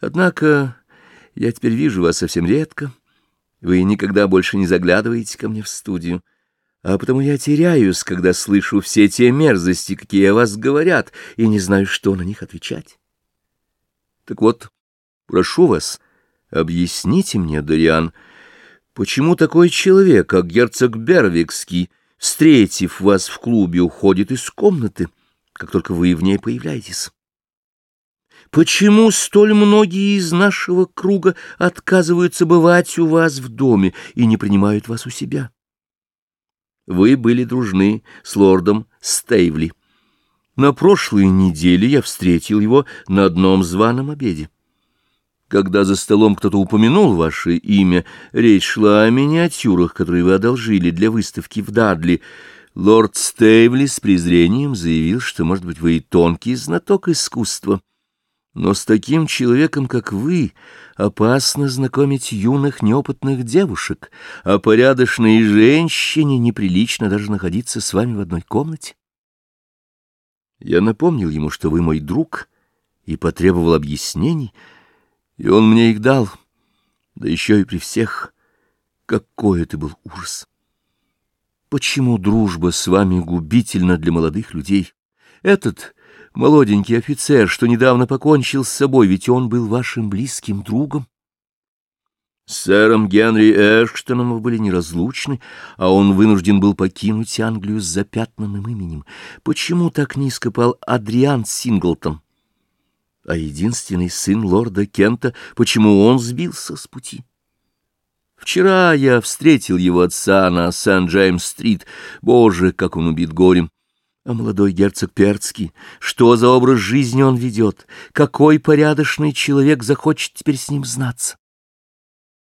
Однако я теперь вижу вас совсем редко. Вы никогда больше не заглядываете ко мне в студию. А потому я теряюсь, когда слышу все те мерзости, какие о вас говорят, и не знаю, что на них отвечать. Так вот, прошу вас, объясните мне, Дориан, почему такой человек, как герцог Бервикский, встретив вас в клубе, уходит из комнаты, как только вы в ней появляетесь? Почему столь многие из нашего круга отказываются бывать у вас в доме и не принимают вас у себя? Вы были дружны с лордом Стейвли. На прошлой неделе я встретил его на одном званом обеде. Когда за столом кто-то упомянул ваше имя, речь шла о миниатюрах, которые вы одолжили для выставки в Дадли. Лорд Стейвли с презрением заявил, что, может быть, вы и тонкий знаток искусства. Но с таким человеком, как вы, опасно знакомить юных неопытных девушек, а порядочной женщине неприлично даже находиться с вами в одной комнате. Я напомнил ему, что вы мой друг, и потребовал объяснений, и он мне их дал, да еще и при всех. Какой это был ужас! Почему дружба с вами губительна для молодых людей? Этот молоденький офицер, что недавно покончил с собой, ведь он был вашим близким другом. Сэром Генри Эштоном вы были неразлучны, а он вынужден был покинуть Англию с запятнанным именем. Почему так низко пал Адриан Синглтон? А единственный сын лорда Кента, почему он сбился с пути? Вчера я встретил его отца на Сент-Джеймс-стрит. Боже, как он убит горем! А молодой герцог Перцкий, что за образ жизни он ведет? Какой порядочный человек захочет теперь с ним знаться?